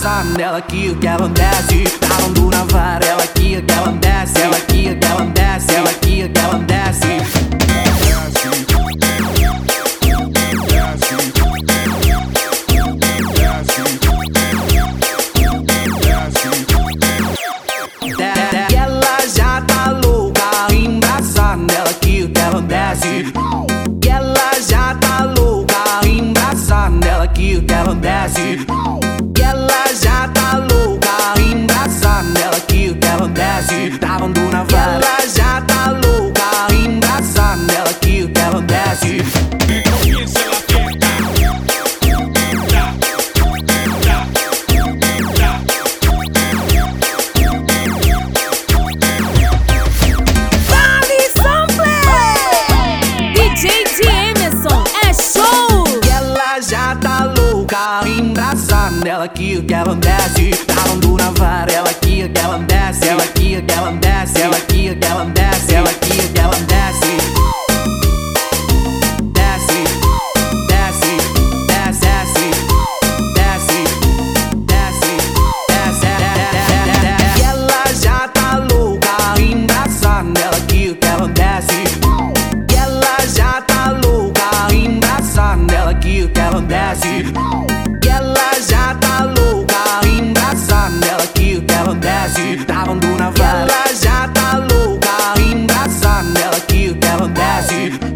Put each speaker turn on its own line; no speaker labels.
embraça nela que que ela desce. Tá dando na vara, ela que que ela desce. Ela que que ela desce, ela que que ela desce. Ela já tá desce. Tá dando na vara. Ela já tá louca, embraça nela que que ela desce.
Dali Sample! DJ de Emerson, show!
Ela já tá louca, embraça nela que que ela desce. Tá na vara, ela que que ela desce. Ela Ela já tá louca, embraçar nela que o que ela desce. Ela já tá louca, embraçar nela que o que ela desce. Tá Travando na vela. Ela já tá louca, embraçar nela que o que ela desce.